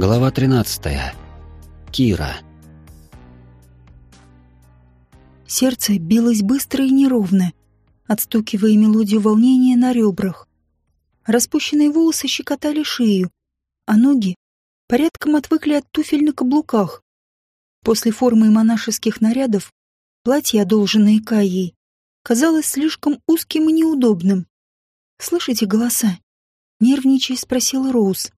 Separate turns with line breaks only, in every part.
Глава 13. Кира.
Сердце билось быстро и неровно, отстукивая мелодию волнения на ребрах. Распущенные волосы щекотали шею, а ноги порядком отвыкли от туфель на каблуках. После формы монашеских нарядов платье, одолженное Каей, казалось слишком узким и неудобным. «Слышите голоса?» — нервничая спросила Роуз.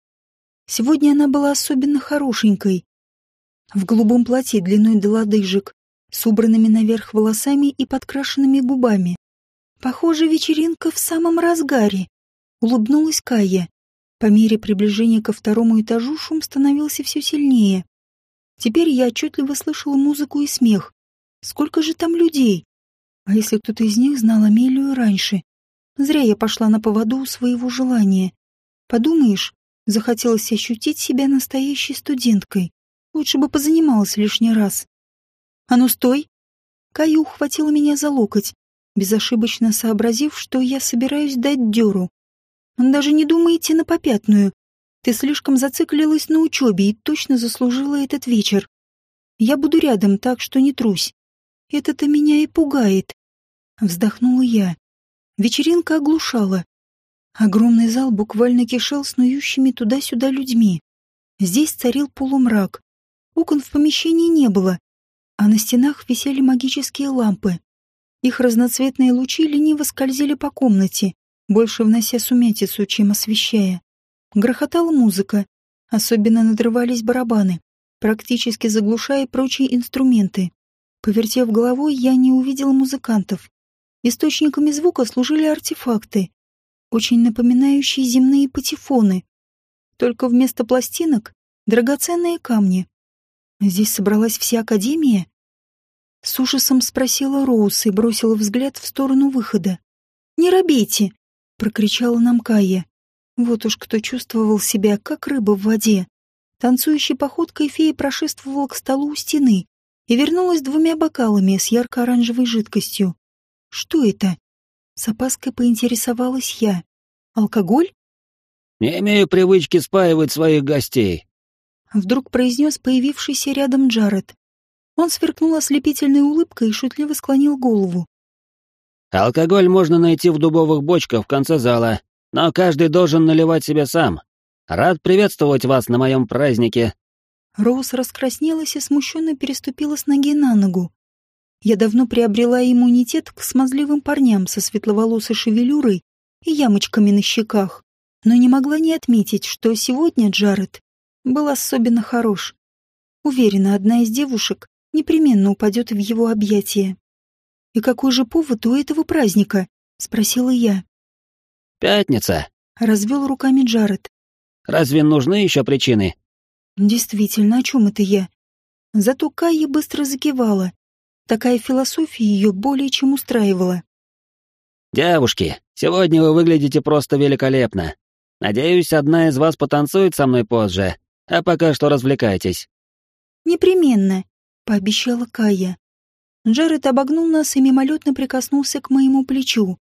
Сегодня она была особенно хорошенькой. В голубом платье длиной до лодыжек, с убранными наверх волосами и подкрашенными губами. Похоже, вечеринка в самом разгаре. Улыбнулась Кая. По мере приближения ко второму этажу шум становился все сильнее. Теперь я отчетливо слышала музыку и смех. Сколько же там людей? А если кто-то из них знал Амелию раньше? Зря я пошла на поводу у своего желания. Подумаешь, Захотелось ощутить себя настоящей студенткой. Лучше бы позанималась лишний раз. «А ну, стой!» Кая ухватила меня за локоть, безошибочно сообразив, что я собираюсь дать дёру. «Даже не думай идти на попятную. Ты слишком зациклилась на учебе и точно заслужила этот вечер. Я буду рядом, так что не трусь. Это-то меня и пугает». Вздохнула я. Вечеринка оглушала. Огромный зал буквально кишел снующими туда-сюда людьми. Здесь царил полумрак. Окон в помещении не было, а на стенах висели магические лампы. Их разноцветные лучи лениво скользили по комнате, больше внося сумятицу, чем освещая. Грохотала музыка, особенно надрывались барабаны, практически заглушая прочие инструменты. Повертев головой, я не увидела музыкантов. Источниками звука служили артефакты, очень напоминающие земные патефоны. Только вместо пластинок — драгоценные камни. Здесь собралась вся Академия? С ужасом спросила Роуз и бросила взгляд в сторону выхода. «Не робейте!» — прокричала нам Кая. Вот уж кто чувствовал себя, как рыба в воде. Танцующей походкой фея прошествовала к столу у стены и вернулась двумя бокалами с ярко-оранжевой жидкостью. «Что это?» С опаской поинтересовалась я. «Алкоголь?»
«Не имею привычки спаивать своих гостей», —
вдруг произнес появившийся рядом Джаред. Он сверкнул ослепительной улыбкой и шутливо склонил голову.
«Алкоголь можно найти в дубовых бочках в конце зала, но каждый должен наливать себе сам. Рад приветствовать вас на моем празднике».
Роуз раскраснелась и смущенно переступила с ноги на ногу. Я давно приобрела иммунитет к смазливым парням со светловолосой шевелюрой и ямочками на щеках, но не могла не отметить, что сегодня Джаред был особенно хорош. Уверена, одна из девушек непременно упадет в его объятия. «И какой же повод у этого праздника?» — спросила я.
«Пятница», —
развел руками Джаред.
«Разве нужны еще причины?»
«Действительно, о чем это я?» Зато Кайя быстро закивала, Такая философия ее более чем устраивала.
«Девушки, сегодня вы выглядите просто великолепно. Надеюсь, одна из вас потанцует со мной позже, а пока что развлекайтесь».
«Непременно», — пообещала Кая. Джаред обогнул нас и мимолетно прикоснулся к моему плечу.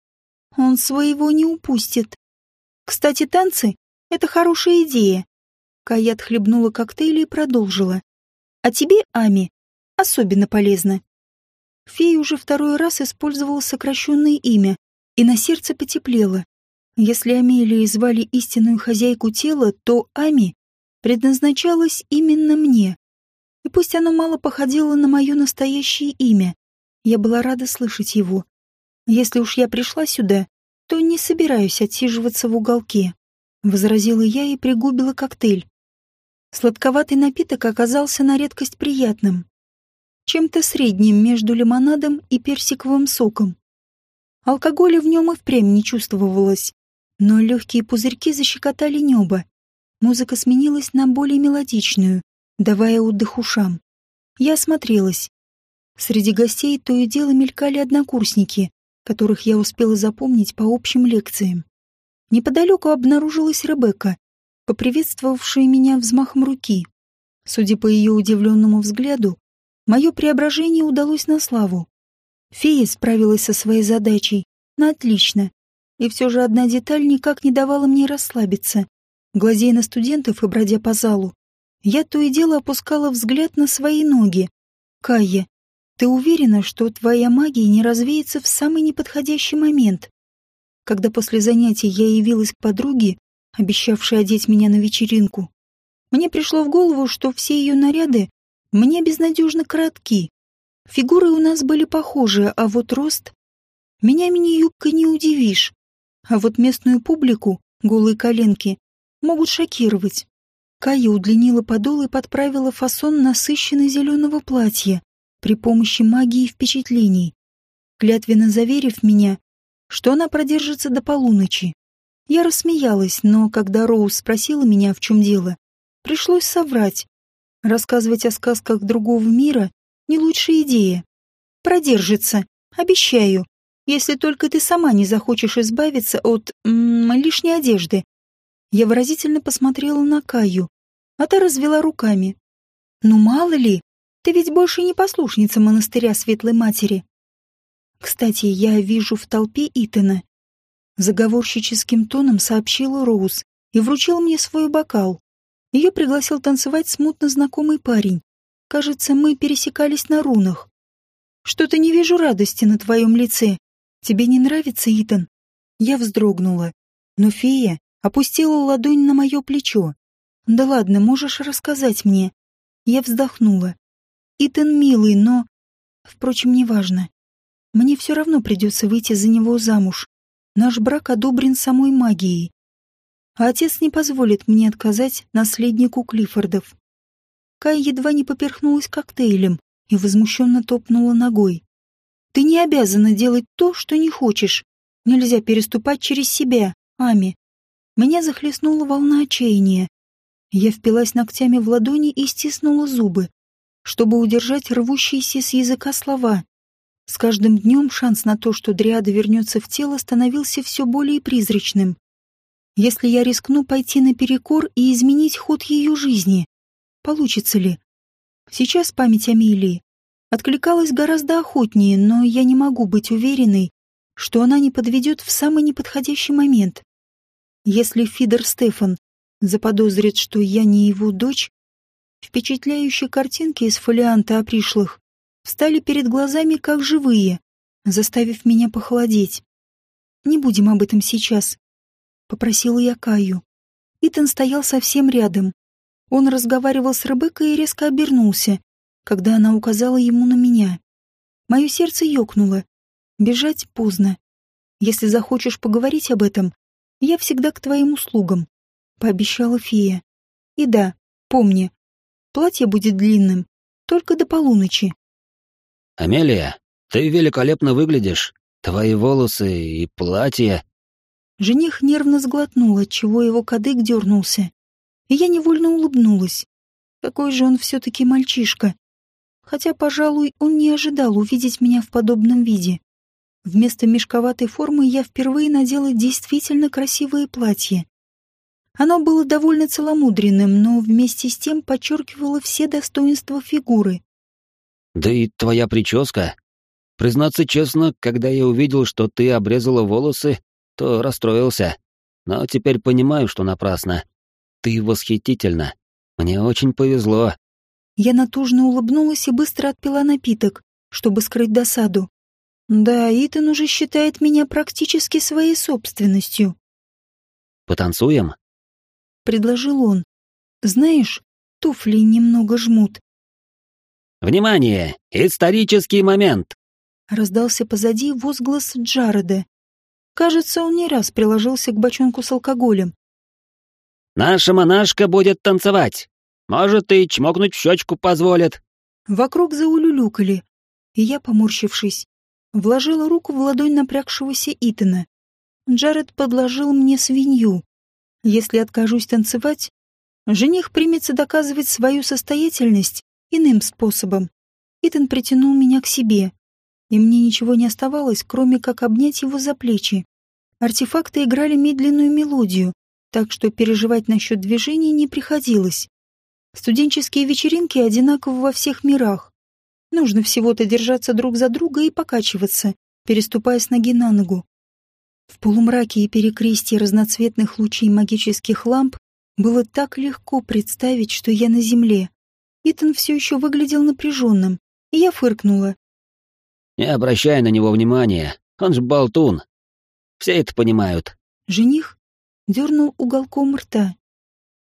Он своего не упустит. Кстати, танцы — это хорошая идея. Кая отхлебнула коктейль и продолжила. А тебе, Ами, особенно полезно. Фея уже второй раз использовала сокращенное имя, и на сердце потеплело. Если Амелии звали истинную хозяйку тела, то Ами предназначалась именно мне. И пусть оно мало походило на мое настоящее имя, я была рада слышать его. Если уж я пришла сюда, то не собираюсь отсиживаться в уголке, — возразила я и пригубила коктейль. Сладковатый напиток оказался на редкость приятным чем-то средним между лимонадом и персиковым соком. Алкоголя в нем и впрямь не чувствовалось, но легкие пузырьки защекотали небо. Музыка сменилась на более мелодичную, давая отдых ушам. Я осмотрелась. Среди гостей то и дело мелькали однокурсники, которых я успела запомнить по общим лекциям. Неподалеку обнаружилась Ребекка, поприветствовавшая меня взмахом руки. Судя по ее удивленному взгляду, Мое преображение удалось на славу. Фея справилась со своей задачей на отлично. И все же одна деталь никак не давала мне расслабиться. Глазея на студентов и бродя по залу, Я то и дело опускала взгляд на свои ноги. Кая, ты уверена, что твоя магия не развеется в самый неподходящий момент? Когда после занятий я явилась к подруге, обещавшей одеть меня на вечеринку, мне пришло в голову, что все ее наряды мне безнадежно коротки. Фигуры у нас были похожи, а вот рост... Меня мини-юбкой не удивишь. А вот местную публику, голые коленки, могут шокировать. Кая удлинила подол и подправила фасон насыщенно зеленого платья при помощи магии впечатлений, клятвенно заверив меня, что она продержится до полуночи. Я рассмеялась, но когда Роуз спросила меня, в чем дело, пришлось соврать. Рассказывать о сказках другого мира — не лучшая идея. Продержится, обещаю, если только ты сама не захочешь избавиться от м -м, лишней одежды. Я выразительно посмотрела на Каю, а та развела руками. «Ну, мало ли, ты ведь больше не послушница монастыря Светлой Матери. Кстати, я вижу в толпе Итана». Заговорщическим тоном сообщила Роуз и вручила мне свой бокал. Ее пригласил танцевать смутно знакомый парень. Кажется, мы пересекались на рунах. Что-то не вижу радости на твоем лице. Тебе не нравится, Итан? Я вздрогнула, но фея опустила ладонь на мое плечо. «Да ладно, можешь рассказать мне». Я вздохнула. «Итан милый, но...» Впрочем, неважно. Мне все равно придется выйти за него замуж. Наш брак одобрен самой магией. А отец не позволит мне отказать наследнику Клиффордов. Кай едва не поперхнулась коктейлем и возмущенно топнула ногой. «Ты не обязана делать то, что не хочешь. Нельзя переступать через себя, Ами». Меня захлестнула волна отчаяния. Я впилась ногтями в ладони и стиснула зубы, чтобы удержать рвущиеся с языка слова. С каждым днем шанс на то, что Дриада вернется в тело, становился все более призрачным. Если я рискну пойти наперекор и изменить ход ее жизни, получится ли? Сейчас память Амелии откликалась гораздо охотнее, но я не могу быть уверенной, что она не подведет в самый неподходящий момент. Если Фидер Стефан заподозрит, что я не его дочь, впечатляющие картинки из фолианта о пришлых встали перед глазами как живые, заставив меня похолодеть. «Не будем об этом сейчас», — попросила я Каю. Итан стоял совсем рядом. Он разговаривал с Ребеккой и резко обернулся, когда она указала ему на меня. Мое сердце ёкнуло. Бежать поздно. Если захочешь поговорить об этом, я всегда к твоим услугам пообещала фея. И да, помни, платье будет длинным, только до полуночи.
Амелия, ты великолепно выглядишь. Твои волосы и платье.
Жених нервно сглотнул, отчего его кадык дернулся. И я невольно улыбнулась. Какой же он все-таки мальчишка. Хотя, пожалуй, он не ожидал увидеть меня в подобном виде. Вместо мешковатой формы я впервые надела действительно красивое платье. Оно было довольно целомудренным, но вместе с тем подчеркивало все достоинства фигуры.
«Да и твоя прическа. Признаться честно, когда я увидел, что ты обрезала волосы, то расстроился. Но теперь понимаю, что напрасно. Ты восхитительна. Мне очень повезло».
Я натужно улыбнулась и быстро отпила напиток, чтобы скрыть досаду. Да, Итан уже считает меня практически своей собственностью.
«Потанцуем?»
предложил он. Знаешь, туфли немного жмут.
Внимание! Исторический момент!
Раздался позади возглас Джареда. Кажется, он не раз приложился к бочонку с алкоголем.
Наша монашка будет танцевать. Может, и чмокнуть в щечку позволит.
Вокруг заулюлюкали, и я, поморщившись, вложила руку в ладонь напрягшегося Итана. Джаред подложил мне свинью. Если откажусь танцевать, жених примется доказывать свою состоятельность иным способом. Итан притянул меня к себе, и мне ничего не оставалось, кроме как обнять его за плечи. Артефакты играли медленную мелодию, так что переживать насчет движений не приходилось. Студенческие вечеринки одинаковы во всех мирах. Нужно всего-то держаться друг за друга и покачиваться, переступая с ноги на ногу. В полумраке и перекрестии разноцветных лучей магических ламп Было так легко представить, что я на земле. Итан все еще выглядел напряженным, и я фыркнула.
«Не обращай на него внимания, он же болтун. Все это понимают».
Жених дернул уголком рта.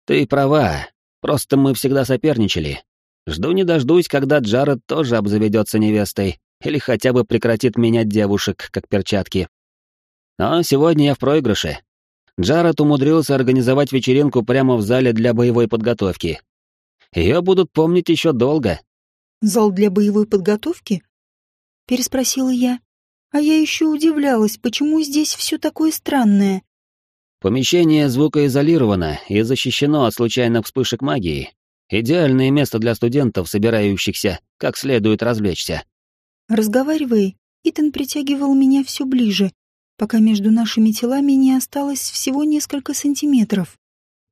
«Ты права, просто мы всегда соперничали. Жду не дождусь, когда Джаред тоже обзаведется невестой или хотя бы прекратит менять девушек, как перчатки. Но сегодня я в проигрыше. Джаред умудрился организовать вечеринку прямо в зале для боевой подготовки. Ее будут помнить еще долго.
«Зал для боевой подготовки?» — переспросила я. А я еще удивлялась, почему здесь все такое странное.
Помещение звукоизолировано и защищено от случайных вспышек магии. Идеальное место для студентов, собирающихся как следует развлечься.
Разговаривая, Итан притягивал меня все ближе, пока между нашими телами не осталось всего несколько сантиметров.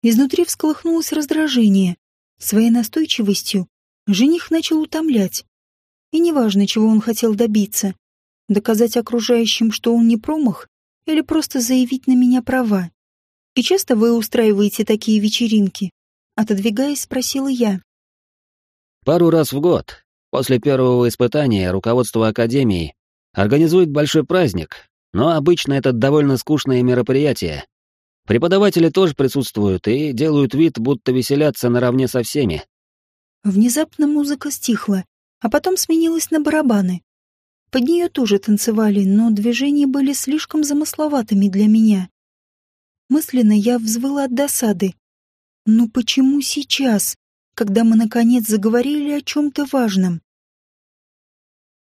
Изнутри всколыхнулось раздражение. Своей настойчивостью жених начал утомлять. И неважно, чего он хотел добиться. Доказать окружающим, что он не промах, или просто заявить на меня права. И часто вы устраиваете такие вечеринки? Отодвигаясь, спросила я.
Пару раз в год. После первого испытания руководство Академии организует большой праздник, но обычно это довольно скучное мероприятие. Преподаватели тоже присутствуют и делают вид, будто веселятся наравне со всеми.
Внезапно музыка стихла, а потом сменилась на барабаны. Под нее тоже танцевали, но движения были слишком замысловатыми для меня. Мысленно я взвыла от досады. Ну почему сейчас, когда мы наконец заговорили о чем-то важном?